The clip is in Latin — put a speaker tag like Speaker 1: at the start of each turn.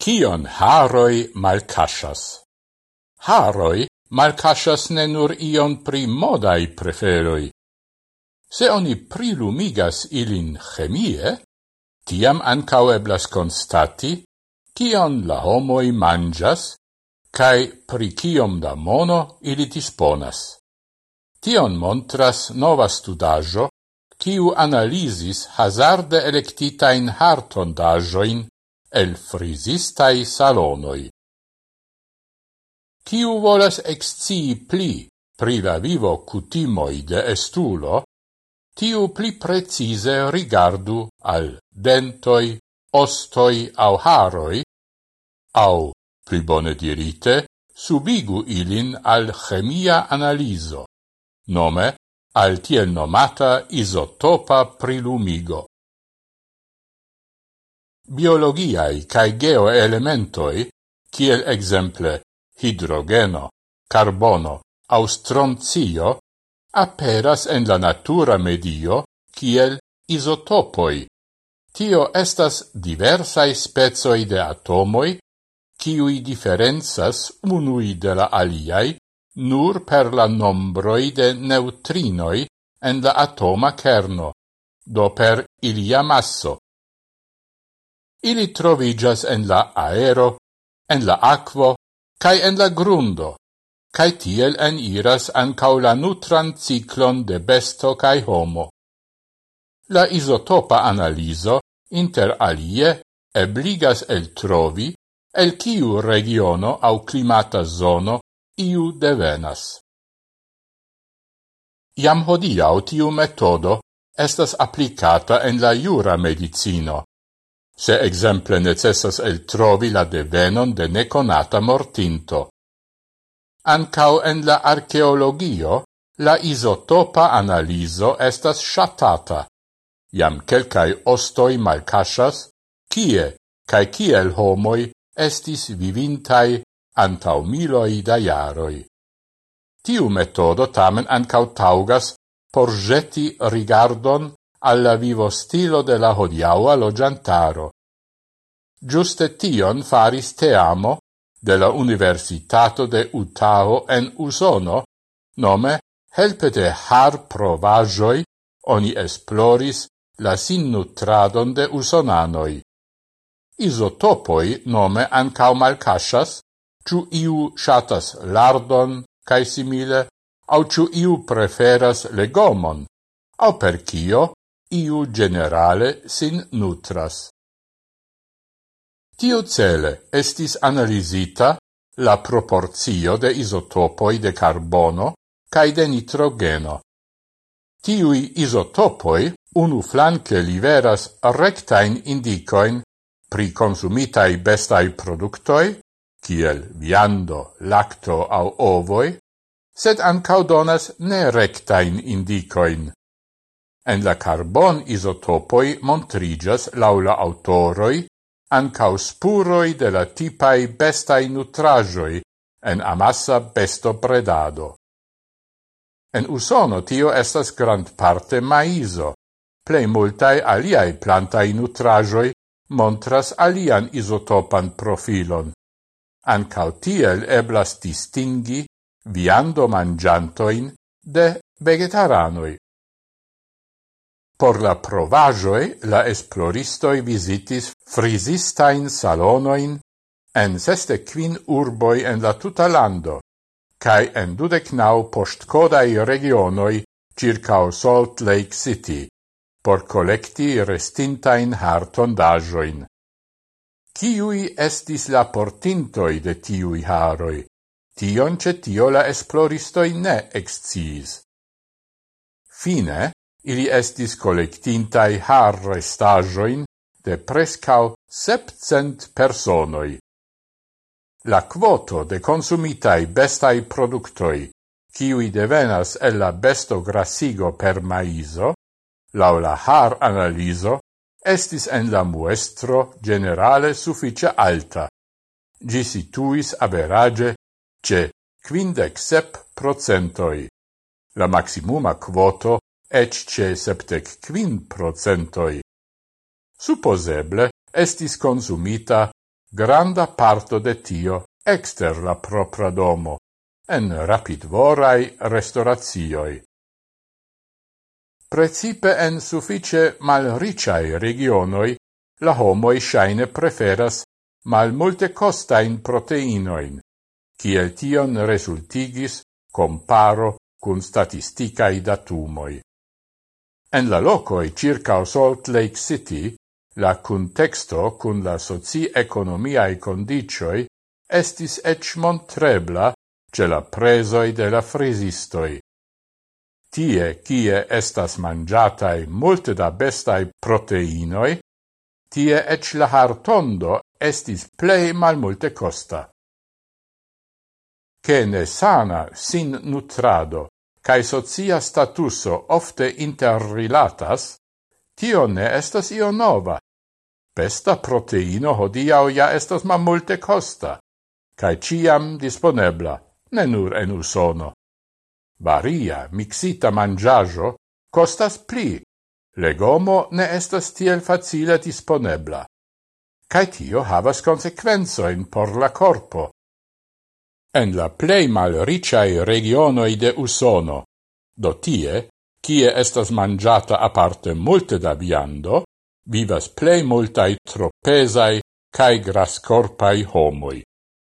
Speaker 1: Kion haroi malcasas? Haroi malcasas ne nur ion pri modai preferoi. Se oni prilumigas ilin chemie, tiam ancau eblas constati kion la homoi mangias cae pri kiom da mono ili disponas. Tion montras nova studajo, kiu analisis hazarde electitain hartondajoin el frisistai salonoi. Ciu volas excii pli pri la vivo cutimoi de estulo, tiu pli precise rigardu al dentoi, ostoi au haroi, au, pli bone dirite, subigu ilin al chemia analiso, nome al tiel nomata isotopa prilumigo biologiai cae geoelementoi, kiel exemple hidrogeno, carbono au stroncio, aperas en la natura medio kiel isotopoi. Tio estas diversae spezoi de atomoi, kiui differenzas unui de la aliai nur per la nombroi de neutrinoi en la atoma kerno, do per ilia masso. Ili trovigas en la aero, en la aquo, cae en la grundo, cae tiel en iras ancau la nutran ciclon de besto cae homo. La isotopa analiso, inter alie, ebligas el trovi, el ciu regiono au climata zono iu devenas. Iam hodiau tiu metodo estas applicata en la jura medicino, se exemple necessas el trovi la devenon de neconata mortinto. Ancau en la archeologio, la isotopa analiso estas shatata. Iam quelcae ostoi malcasas, kie, cae kiel homoi estis vivintai antau miloi da jaroi. Tiu metodo tamen ancau taugas por jeti rigardon alla vivo stilo de la hodiaua logiantaro. Giuste tion faris teamo de la Universitato de Utah en Usono, nome helpe de har provajoi oni esploris la sinnutradon de usonanoi. Isotopoi nome ancau malcasas, ciu iu shatas lardon, cae simile, au ciu iu preferas legomon, au per cio iu generale sin nutras. Tio cele estis analizita la proporzio de isotopoi de carbono cae de nitrogeno. Tiui isotopoi unu flanque liveras rectain indicoin pri consumitai bestai productoi, kiel viando, lacto au ovoi, sed ancau donas ne rectain indicoin, En la carbon isotopoi montrigas laula autoroi ancau spuroi de la tipai bestai nutrajoi en amassa besto predado. En Usono tio estas grand parte maiso, plei multae aliai plantai nutrajoi montras alian isotopan profilon. Ancau tiel eblas distingi viando mangiantoin de vegetaranoi. Por la provajoe, la esploristoi visitis frisistain salonoin en seste quin urboi en la tuta lando cae en dudek naŭ poŝtkodaj regionoi ĉirkaŭ Salt Lake City por kolekti restintain hartondajoin. Ciui estis la portintoi de tiui haroi? Tion ce tio la esploristoi ne exciis. Fine, Ili estis collectintai har restajoin de prescau septcent personoi. La quoto de consumitai bestai productoi, kiui devenas el la besto grassigo per maiso, lau la har analiso, estis en la muestro generale suffice alta. Gi situis average ce quindec sep procentoi. La maximuma quoto ecce septec quin procentoi. Supposeble estis consumita granda parto de tio exter la propra domo, en rapid vorai restauratioi. Precipe en suffice malriciai regionoi, la homoi shaine preferas mal multe costain proteinoin, kiel tion resultigis comparo cun statisticae datumoi. En la locoi circa Salt Lake City, la contexto cun la soci-economiae condicioi estis ec montrebla ce la presoi de la frisistoi. Tie, kie estas mangiatai multe da bestai proteinoi, tie ec la hartondo estis plei mal multe costa. Che ne sana sin nutrado cae socia statuso ofte interrilatas, tio ne estas io nova. Pesta proteino hodiau ja estas ma multe costa, cae ciam disponebla, ne nur en usono. Varia, mixita mangiajo costas pli, legomo ne estas tiel facile disponebla. Cae tio havas consequenzoin por la corpo, en la plei malriciai regionoi de Usono, do tie, kie estas mangiata aparte multe da viando, vivas plei multai tropesai cae grascorpai homoi.